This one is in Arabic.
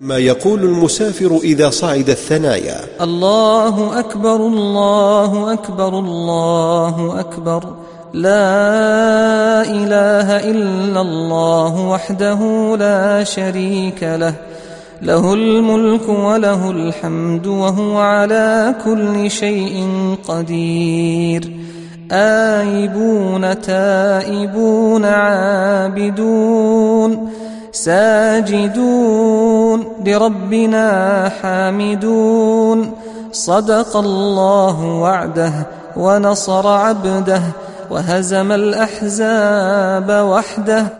ما يقول المسافر إذا صعد الثنايا. الله أكبر الله أكبر الله أكبر. لا إله إلا الله وحده لا شريك له. له الملك وله الحمد وهو على كل شيء قدير. آيبون تائبون عابدون. ساجدون لربنا حامدون. صدق الله وعده ونصر عبده وهزم الأحزاب وحده.